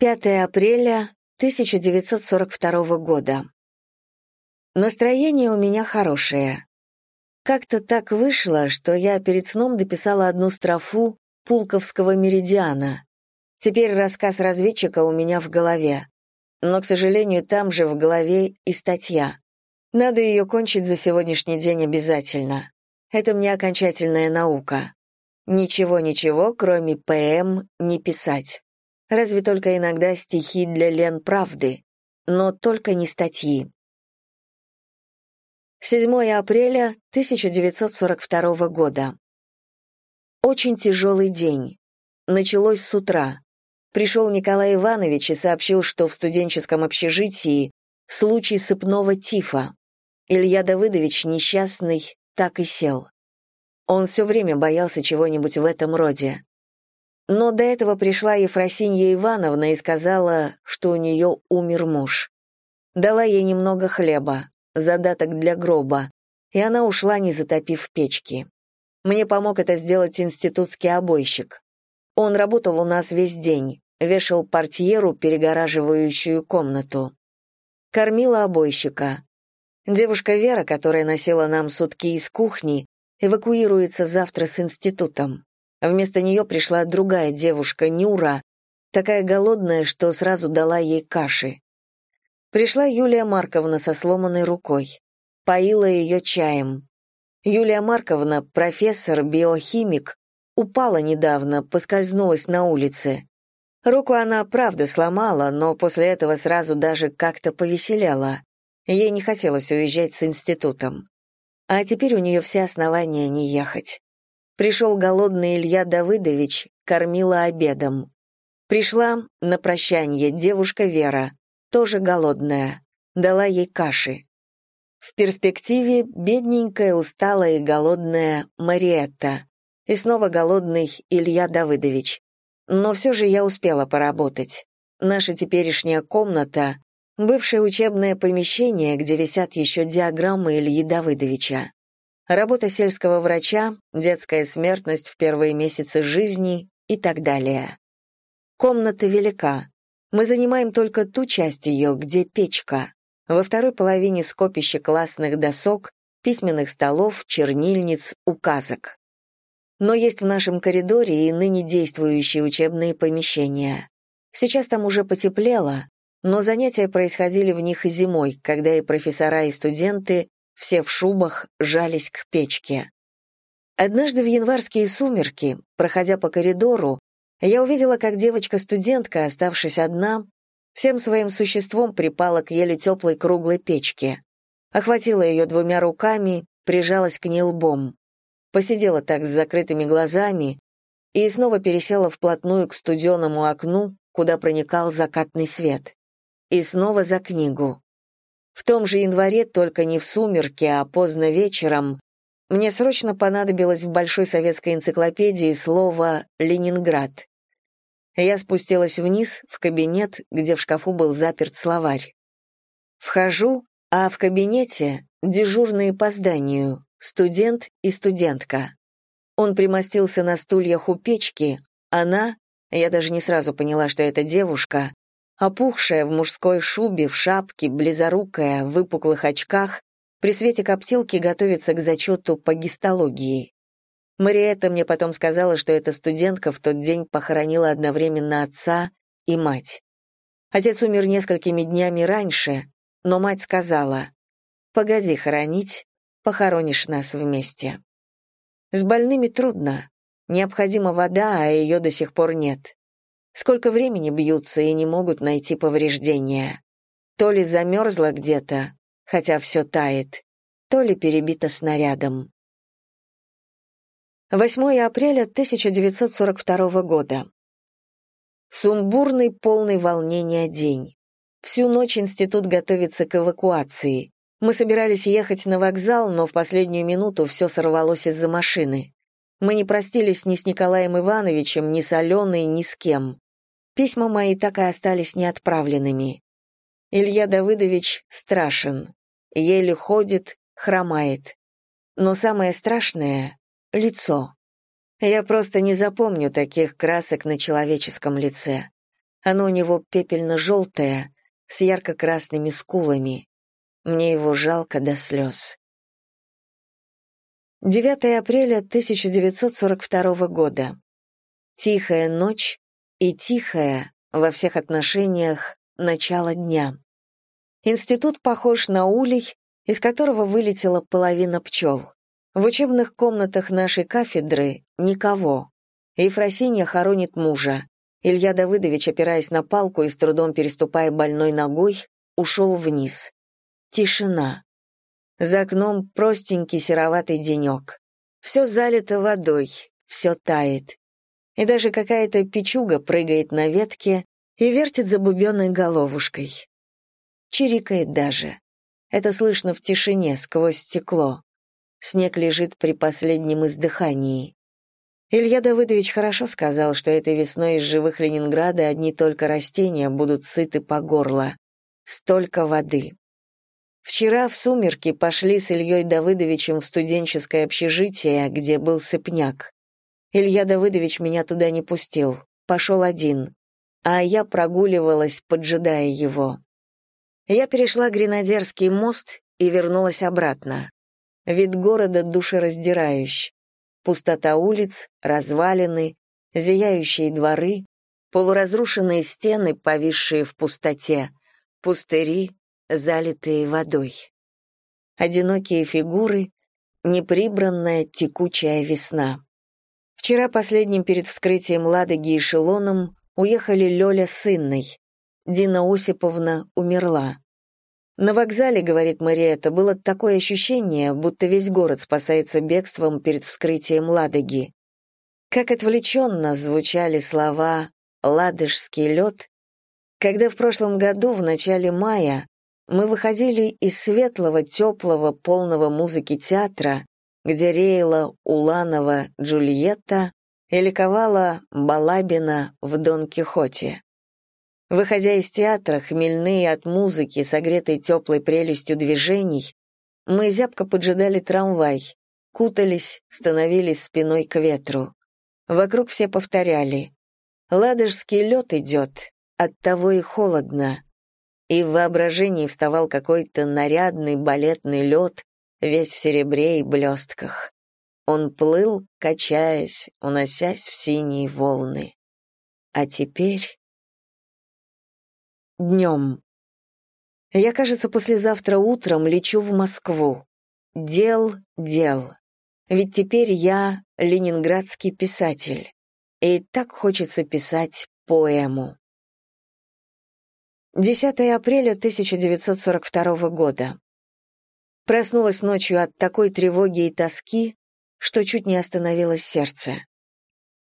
5 апреля 1942 года. Настроение у меня хорошее. Как-то так вышло, что я перед сном дописала одну строфу Пулковского меридиана. Теперь рассказ разведчика у меня в голове. Но, к сожалению, там же в голове и статья. Надо ее кончить за сегодняшний день обязательно. Это мне окончательная наука. Ничего-ничего, кроме ПМ, не писать. Разве только иногда стихи для Лен Правды, но только не статьи. 7 апреля 1942 года. Очень тяжелый день. Началось с утра. Пришел Николай Иванович и сообщил, что в студенческом общежитии случай сыпного тифа. Илья Давыдович, несчастный, так и сел. Он все время боялся чего-нибудь в этом роде. Но до этого пришла Ефросинья Ивановна и сказала, что у нее умер муж. Дала ей немного хлеба, задаток для гроба, и она ушла, не затопив печки. Мне помог это сделать институтский обойщик. Он работал у нас весь день, вешал портьеру, перегораживающую комнату. Кормила обойщика. Девушка Вера, которая носила нам сутки из кухни, эвакуируется завтра с институтом. Вместо нее пришла другая девушка, Нюра, такая голодная, что сразу дала ей каши. Пришла Юлия Марковна со сломанной рукой. Поила ее чаем. Юлия Марковна, профессор, биохимик, упала недавно, поскользнулась на улице. Руку она, правда, сломала, но после этого сразу даже как-то повеселяла. Ей не хотелось уезжать с институтом. А теперь у нее все основания не ехать. Пришел голодный Илья Давыдович, кормила обедом. Пришла на прощание девушка Вера, тоже голодная, дала ей каши. В перспективе бедненькая, усталая и голодная Мариетта. И снова голодный Илья Давыдович. Но все же я успела поработать. Наша теперешняя комната — бывшее учебное помещение, где висят еще диаграммы Ильи Давыдовича. Работа сельского врача, детская смертность в первые месяцы жизни и так далее. Комната велика. Мы занимаем только ту часть ее, где печка. Во второй половине скопище классных досок, письменных столов, чернильниц, указок. Но есть в нашем коридоре и ныне действующие учебные помещения. Сейчас там уже потеплело, но занятия происходили в них и зимой, когда и профессора, и студенты все в шубах жались к печке. Однажды в январские сумерки, проходя по коридору, я увидела, как девочка-студентка, оставшись одна, всем своим существом припала к еле теплой круглой печке. Охватила ее двумя руками, прижалась к ней лбом. Посидела так с закрытыми глазами и снова пересела вплотную к студеному окну, куда проникал закатный свет. И снова за книгу. В том же январе, только не в сумерки, а поздно вечером, мне срочно понадобилось в Большой советской энциклопедии слово «Ленинград». Я спустилась вниз, в кабинет, где в шкафу был заперт словарь. Вхожу, а в кабинете дежурные по зданию, студент и студентка. Он примостился на стульях у печки, она, я даже не сразу поняла, что это девушка, опухшая в мужской шубе, в шапке, близорукая, в выпуклых очках, при свете коптилки готовится к зачету по гистологии. Мариэта мне потом сказала, что эта студентка в тот день похоронила одновременно отца и мать. Отец умер несколькими днями раньше, но мать сказала, «Погоди хоронить, похоронишь нас вместе». С больными трудно. Необходима вода, а ее до сих пор нет. Сколько времени бьются и не могут найти повреждения. То ли замерзла где-то, хотя все тает, то ли перебита снарядом. 8 апреля 1942 года. Сумбурный, полный волнения день. Всю ночь институт готовится к эвакуации. Мы собирались ехать на вокзал, но в последнюю минуту все сорвалось из-за машины. Мы не простились ни с Николаем Ивановичем, ни с Аленой, ни с кем. Письма мои так и остались неотправленными. Илья Давыдович страшен, еле ходит, хромает. Но самое страшное — лицо. Я просто не запомню таких красок на человеческом лице. Оно у него пепельно-желтое, с ярко-красными скулами. Мне его жалко до слез. 9 апреля 1942 года. Тихая ночь и тихая, во всех отношениях, начало дня. Институт похож на улей, из которого вылетела половина пчел. В учебных комнатах нашей кафедры никого. Ефросинья хоронит мужа. Илья Давыдович, опираясь на палку и с трудом переступая больной ногой, ушел вниз. Тишина. За окном простенький сероватый денек. Все залито водой, все тает. И даже какая-то печуга прыгает на ветке и вертит забубенной головушкой. Чирикает даже. Это слышно в тишине, сквозь стекло. Снег лежит при последнем издыхании. Илья Давыдович хорошо сказал, что этой весной из живых Ленинграда одни только растения будут сыты по горло. Столько воды. Вчера в сумерки пошли с Ильей Давыдовичем в студенческое общежитие, где был сыпняк. Илья Давыдович меня туда не пустил, пошел один, а я прогуливалась, поджидая его. Я перешла Гренадерский мост и вернулась обратно. Вид города душераздирающий. Пустота улиц, развалины, зияющие дворы, полуразрушенные стены, повисшие в пустоте, пустыри, залитые водой. Одинокие фигуры, неприбранная текучая весна. Вчера последним перед вскрытием Ладоги эшелоном уехали Лёля с Инной. Дина Осиповна умерла. На вокзале, говорит Мариэта, было такое ощущение, будто весь город спасается бегством перед вскрытием Ладоги. Как отвлеченно звучали слова «ладожский лед», когда в прошлом году, в начале мая, мы выходили из светлого, теплого, полного музыки театра, где реяла Уланова Джульетта и ликовала Балабина в Дон Кихоте. Выходя из театра, хмельные от музыки, согретой теплой прелестью движений, мы зябко поджидали трамвай, кутались, становились спиной к ветру. Вокруг все повторяли «Ладожский лед идет, оттого и холодно». И в воображении вставал какой-то нарядный балетный лед, весь в серебре и блестках. Он плыл, качаясь, уносясь в синие волны. А теперь... Днем. Я, кажется, послезавтра утром лечу в Москву. Дел, дел. Ведь теперь я ленинградский писатель. И так хочется писать поэму. 10 апреля 1942 года. Проснулась ночью от такой тревоги и тоски, что чуть не остановилось сердце.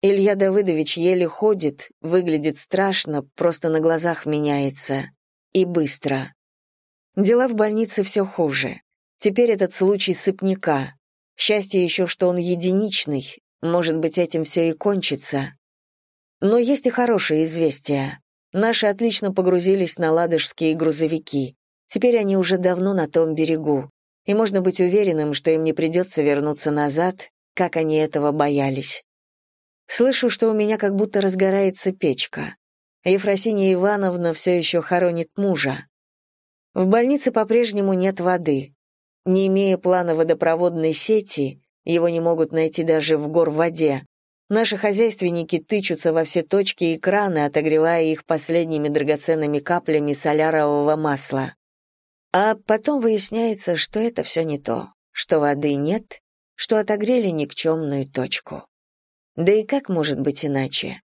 Илья Давыдович еле ходит, выглядит страшно, просто на глазах меняется. И быстро. Дела в больнице все хуже. Теперь этот случай сыпняка. Счастье еще, что он единичный, может быть, этим все и кончится. Но есть и хорошие известия. Наши отлично погрузились на ладожские грузовики. Теперь они уже давно на том берегу, и можно быть уверенным, что им не придется вернуться назад, как они этого боялись. Слышу, что у меня как будто разгорается печка. Ефросинья Ивановна все еще хоронит мужа. В больнице по-прежнему нет воды. Не имея плана водопроводной сети, его не могут найти даже в гор воде. Наши хозяйственники тычутся во все точки экрана, отогревая их последними драгоценными каплями солярового масла. А потом выясняется, что это все не то, что воды нет, что отогрели никчемную точку. Да и как может быть иначе?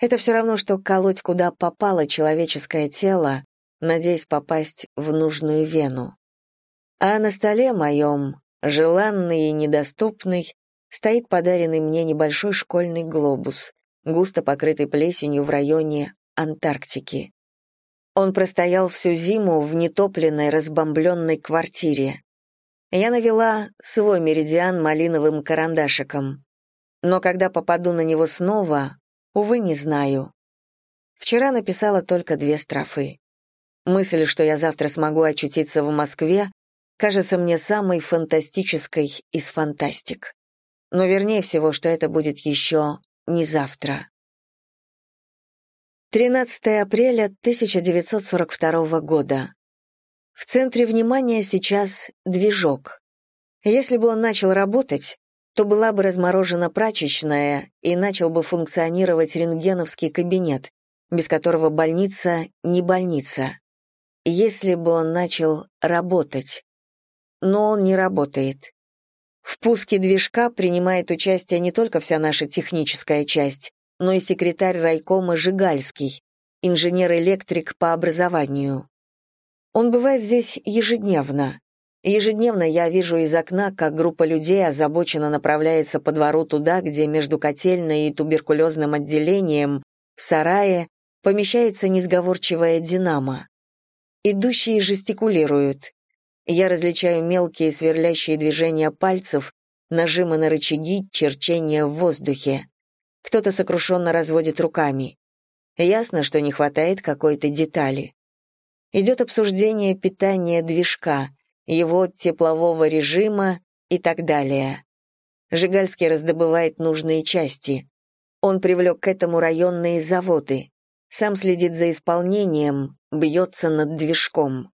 Это все равно, что колоть куда попало человеческое тело, надеясь попасть в нужную вену. А на столе моем, желанный и недоступный, стоит подаренный мне небольшой школьный глобус, густо покрытый плесенью в районе Антарктики. Он простоял всю зиму в нетопленной, разбомбленной квартире. Я навела свой меридиан малиновым карандашиком но когда попаду на него снова, увы, не знаю. Вчера написала только две строфы. Мысль, что я завтра смогу очутиться в Москве, кажется мне самой фантастической из фантастик. Но вернее всего, что это будет еще не завтра. 13 апреля 1942 года. В центре внимания сейчас движок. Если бы он начал работать, то была бы разморожена прачечная и начал бы функционировать рентгеновский кабинет, без которого больница не больница. Если бы он начал работать. Но он не работает. В пуске движка принимает участие не только вся наша техническая часть, но и секретарь райкома Жигальский, инженер-электрик по образованию. Он бывает здесь ежедневно. Ежедневно я вижу из окна, как группа людей озабоченно направляется по двору туда, где между котельной и туберкулезным отделением, в сарае, помещается несговорчивая динамо. Идущие жестикулируют. Я различаю мелкие сверлящие движения пальцев, нажимы на рычаги, черчение в воздухе. Кто-то сокрушенно разводит руками. Ясно, что не хватает какой-то детали. Идет обсуждение питания движка, его теплового режима и так далее. Жигальский раздобывает нужные части. Он привлек к этому районные заводы. Сам следит за исполнением, бьется над движком.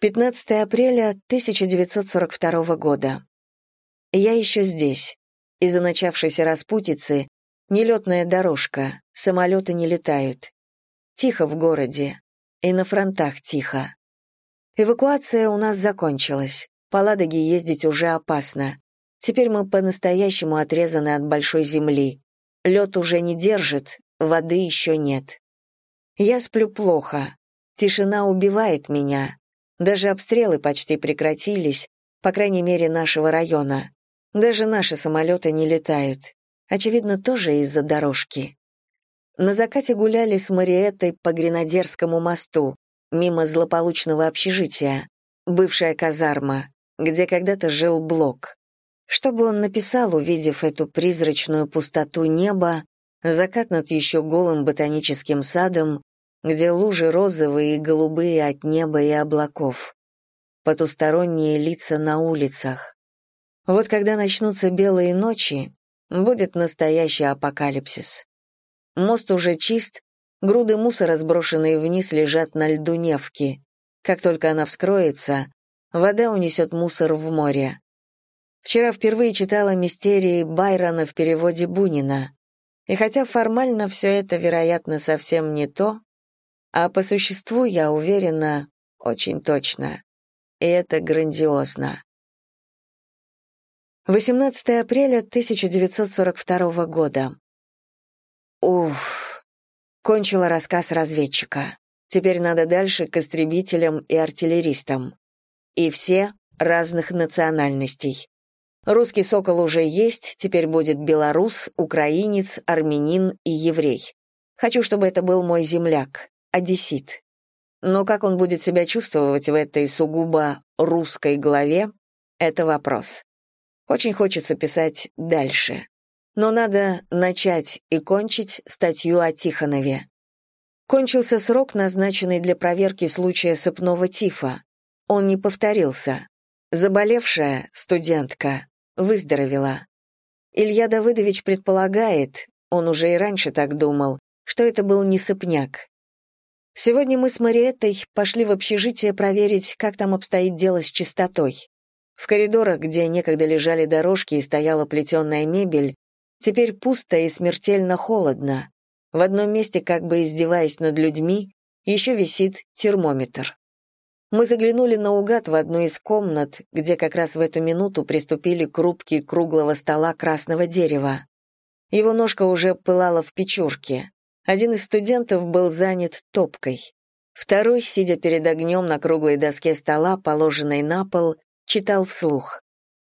15 апреля 1942 года. Я еще здесь. Из-за начавшейся распутицы нелетная дорожка, самолеты не летают. Тихо в городе, и на фронтах тихо. Эвакуация у нас закончилась. По Ладоге ездить уже опасно. Теперь мы по-настоящему отрезаны от большой земли. Лед уже не держит, воды еще нет. Я сплю плохо. Тишина убивает меня. Даже обстрелы почти прекратились, по крайней мере, нашего района. Даже наши самолеты не летают. Очевидно, тоже из-за дорожки. На закате гуляли с Мариеттой по Гренадерскому мосту, мимо злополучного общежития, бывшая казарма, где когда-то жил Блок. Что бы он написал, увидев эту призрачную пустоту неба, закат над еще голым ботаническим садом, где лужи розовые и голубые от неба и облаков, потусторонние лица на улицах. Вот когда начнутся белые ночи, будет настоящий апокалипсис. Мост уже чист, груды мусора, сброшенные вниз, лежат на льду Невки. Как только она вскроется, вода унесет мусор в море. Вчера впервые читала мистерии Байрона в переводе Бунина. И хотя формально все это, вероятно, совсем не то, а по существу, я уверена, очень точно. И это грандиозно. 18 апреля 1942 года. Уф. Кончила рассказ разведчика. Теперь надо дальше к истребителям и артиллеристам. И все разных национальностей. Русский сокол уже есть, теперь будет белорус, украинец, армянин и еврей. Хочу, чтобы это был мой земляк, одессит. Но как он будет себя чувствовать в этой сугубо русской главе, это вопрос. Очень хочется писать дальше но надо начать и кончить статью о Тихонове. Кончился срок, назначенный для проверки случая сыпного тифа. Он не повторился. Заболевшая студентка выздоровела. Илья Давыдович предполагает, он уже и раньше так думал, что это был не сыпняк. Сегодня мы с Мариеттой пошли в общежитие проверить, как там обстоит дело с чистотой. В коридорах, где некогда лежали дорожки и стояла плетеная мебель, Теперь пусто и смертельно холодно. В одном месте, как бы издеваясь над людьми, еще висит термометр. Мы заглянули наугад в одну из комнат, где как раз в эту минуту приступили к рубке круглого стола красного дерева. Его ножка уже пылала в печурке. Один из студентов был занят топкой. Второй, сидя перед огнем на круглой доске стола, положенной на пол, читал вслух.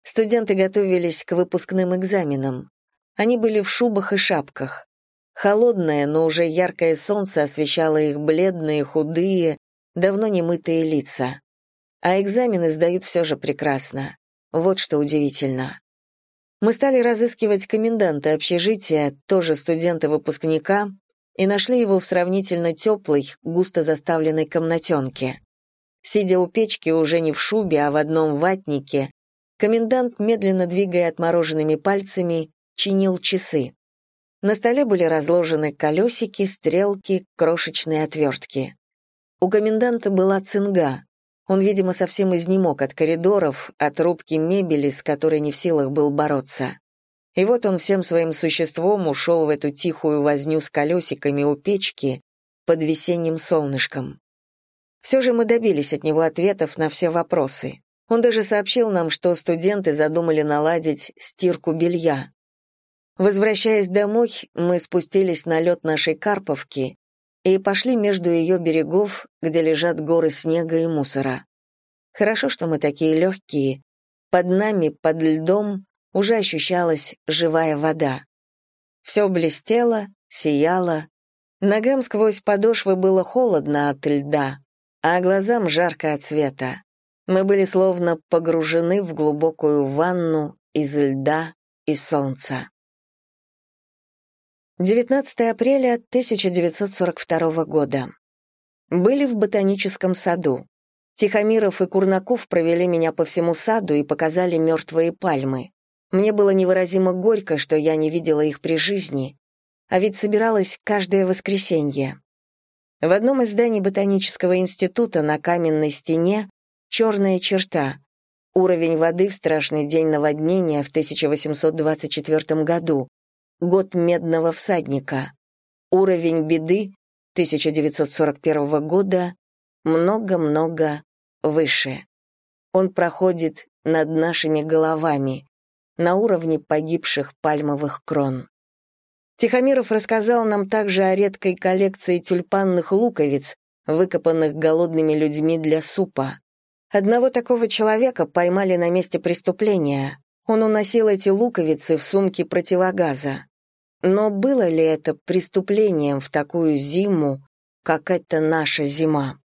Студенты готовились к выпускным экзаменам. Они были в шубах и шапках. Холодное, но уже яркое солнце освещало их бледные, худые, давно не мытые лица. А экзамены сдают все же прекрасно. Вот что удивительно. Мы стали разыскивать коменданта общежития, тоже студента-выпускника, и нашли его в сравнительно теплой, густо заставленной комнатенке. Сидя у печки уже не в шубе, а в одном ватнике, комендант, медленно двигая отмороженными пальцами, чинил часы. На столе были разложены колесики, стрелки, крошечные отвертки. У коменданта была цинга. Он, видимо, совсем изнемог от коридоров, от рубки мебели, с которой не в силах был бороться. И вот он всем своим существом ушел в эту тихую возню с колесиками у печки под весенним солнышком. Все же мы добились от него ответов на все вопросы. Он даже сообщил нам, что студенты задумали наладить стирку белья. Возвращаясь домой, мы спустились на лед нашей Карповки и пошли между ее берегов, где лежат горы снега и мусора. Хорошо, что мы такие легкие. Под нами, под льдом, уже ощущалась живая вода. Все блестело, сияло. Ногам сквозь подошвы было холодно от льда, а глазам жарко от. Мы были словно погружены в глубокую ванну из льда и солнца. 19 апреля 1942 года. Были в ботаническом саду. Тихомиров и Курнаков провели меня по всему саду и показали мертвые пальмы. Мне было невыразимо горько, что я не видела их при жизни, а ведь собиралась каждое воскресенье. В одном из зданий ботанического института на каменной стене черная черта — уровень воды в страшный день наводнения в 1824 году, Год медного всадника. Уровень беды 1941 года много-много выше. Он проходит над нашими головами, на уровне погибших пальмовых крон. Тихомиров рассказал нам также о редкой коллекции тюльпанных луковиц, выкопанных голодными людьми для супа. Одного такого человека поймали на месте преступления. Он уносил эти луковицы в сумке противогаза. Но было ли это преступлением в такую зиму, как это наша зима?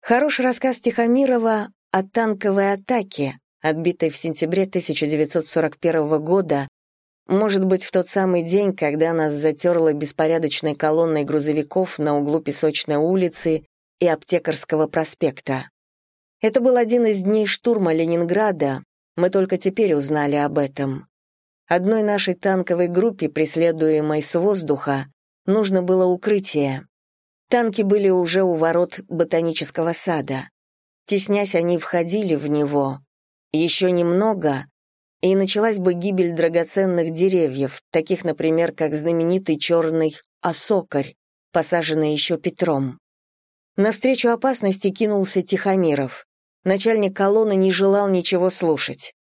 Хороший рассказ Тихомирова о танковой атаке, отбитой в сентябре 1941 года, может быть, в тот самый день, когда нас затерло беспорядочной колонной грузовиков на углу Песочной улицы и Аптекарского проспекта. Это был один из дней штурма Ленинграда, мы только теперь узнали об этом. Одной нашей танковой группе, преследуемой с воздуха, нужно было укрытие. Танки были уже у ворот ботанического сада. Теснясь, они входили в него. Еще немного, и началась бы гибель драгоценных деревьев, таких, например, как знаменитый черный осокарь, посаженный еще Петром. Навстречу опасности кинулся Тихомиров. Начальник колонны не желал ничего слушать.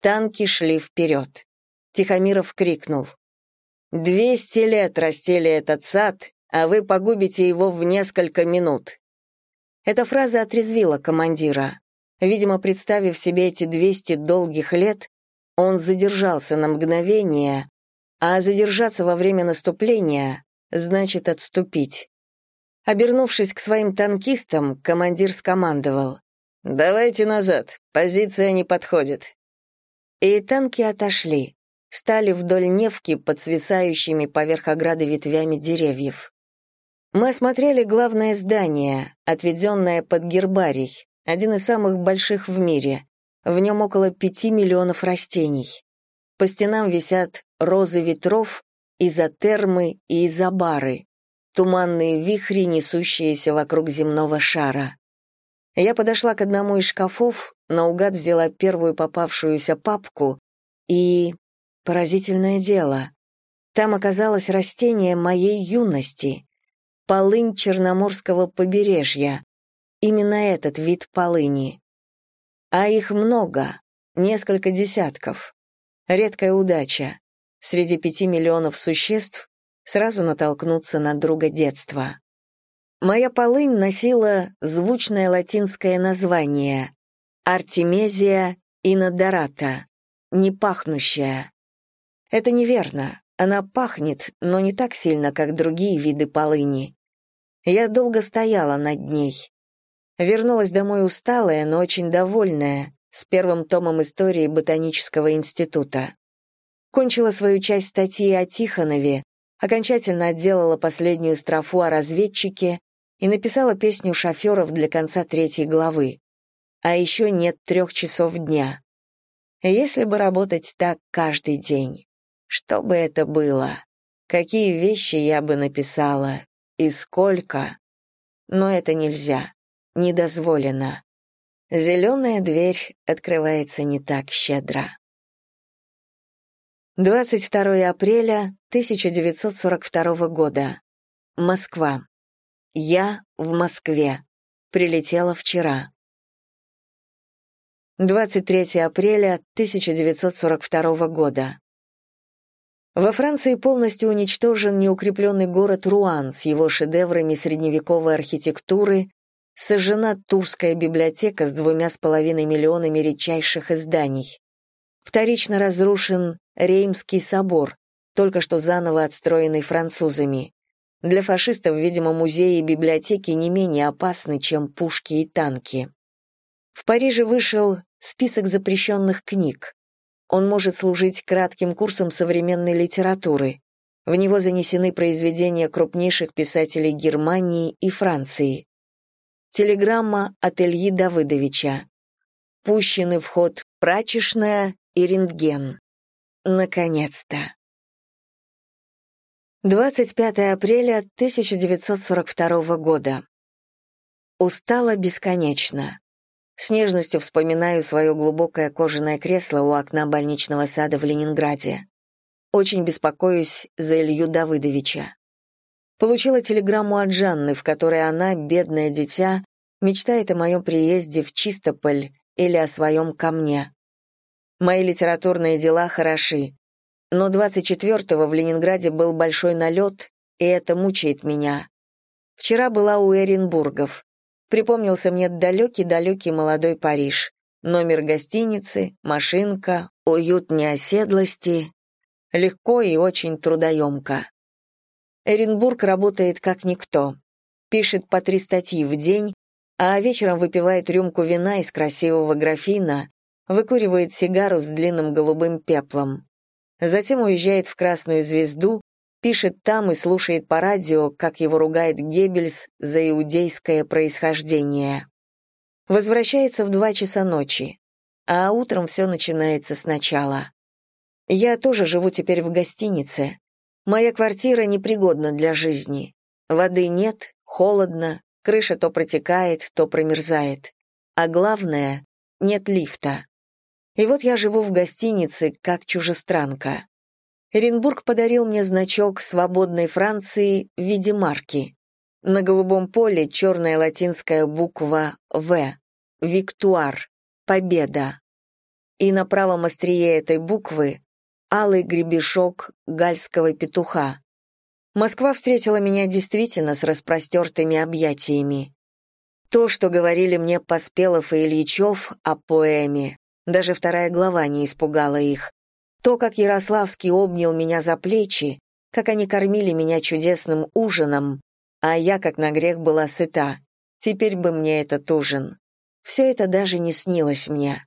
Танки шли вперед. Тихомиров крикнул. «Двести лет растели этот сад, а вы погубите его в несколько минут». Эта фраза отрезвила командира. Видимо, представив себе эти двести долгих лет, он задержался на мгновение, а задержаться во время наступления значит отступить. Обернувшись к своим танкистам, командир скомандовал. «Давайте назад, позиция не подходит». И танки отошли, стали вдоль Невки под свисающими поверх ограды ветвями деревьев. Мы осмотрели главное здание, отведенное под гербарий, один из самых больших в мире. В нем около пяти миллионов растений. По стенам висят розы ветров, изотермы и изобары, туманные вихри, несущиеся вокруг земного шара. Я подошла к одному из шкафов, наугад взяла первую попавшуюся папку и... Поразительное дело. Там оказалось растение моей юности. Полынь Черноморского побережья. Именно этот вид полыни. А их много, несколько десятков. Редкая удача. Среди пяти миллионов существ сразу натолкнуться на друга детства. Моя полынь носила звучное латинское название Артемезия инодората, не пахнущая. Это неверно, она пахнет, но не так сильно, как другие виды полыни. Я долго стояла над ней. Вернулась домой усталая, но очень довольная, с первым томом истории Ботанического института. Кончила свою часть статьи о Тихонове, окончательно отделала последнюю строфу о разведчике и написала песню шоферов для конца третьей главы. А еще нет трех часов дня. Если бы работать так каждый день, что бы это было? какие вещи я бы написала и сколько. Но это нельзя, не дозволено. Зеленая дверь открывается не так щедро. 22 апреля 1942 года. Москва. Я в Москве. Прилетела вчера. 23 апреля 1942 года. Во Франции полностью уничтожен неукрепленный город Руан с его шедеврами средневековой архитектуры, сожжена Турская библиотека с двумя с половиной миллионами редчайших изданий. Вторично разрушен Реймский собор, только что заново отстроенный французами. Для фашистов, видимо, музеи и библиотеки не менее опасны, чем пушки и танки. В Париже вышел список запрещенных книг. Он может служить кратким курсом современной литературы. В него занесены произведения крупнейших писателей Германии и Франции. Телеграмма от Ильи Давыдовича. Пущены в ход прачечная и рентген. Наконец-то. 25 апреля 1942 года. Устала бесконечно. С нежностью вспоминаю свое глубокое кожаное кресло у окна больничного сада в Ленинграде. Очень беспокоюсь за Илью Давыдовича. Получила телеграмму от Жанны, в которой она, бедное дитя, мечтает о моем приезде в Чистополь или о своем камне. Мои литературные дела хороши, но 24-го в Ленинграде был большой налет, и это мучает меня. Вчера была у Эренбургов. Припомнился мне далекий-далекий молодой Париж. Номер гостиницы, машинка, уют неоседлости. Легко и очень трудоемко. Эренбург работает как никто. Пишет по три статьи в день, а вечером выпивает рюмку вина из красивого графина, выкуривает сигару с длинным голубым пеплом. Затем уезжает в Красную Звезду, пишет там и слушает по радио, как его ругает Геббельс за иудейское происхождение. Возвращается в два часа ночи, а утром все начинается сначала. Я тоже живу теперь в гостинице. Моя квартира непригодна для жизни. Воды нет, холодно, крыша то протекает, то промерзает. А главное, нет лифта. И вот я живу в гостинице, как чужестранка. Эренбург подарил мне значок свободной Франции в виде марки. На голубом поле черная латинская буква «В» — «Виктуар», «Победа». И на правом острие этой буквы — алый гребешок гальского петуха. Москва встретила меня действительно с распростертыми объятиями. То, что говорили мне Поспелов и Ильичев о поэме, даже вторая глава не испугала их. То, как Ярославский обнял меня за плечи, как они кормили меня чудесным ужином, а я, как на грех, была сыта. Теперь бы мне этот ужин. Все это даже не снилось мне.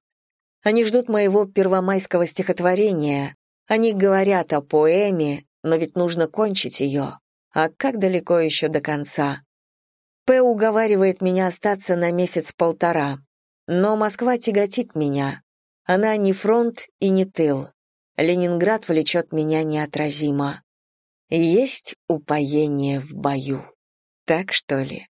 Они ждут моего первомайского стихотворения. Они говорят о поэме, но ведь нужно кончить ее. А как далеко еще до конца? П. уговаривает меня остаться на месяц-полтора. Но Москва тяготит меня. Она не фронт и не тыл. Ленинград влечет меня неотразимо. Есть упоение в бою. Так что ли?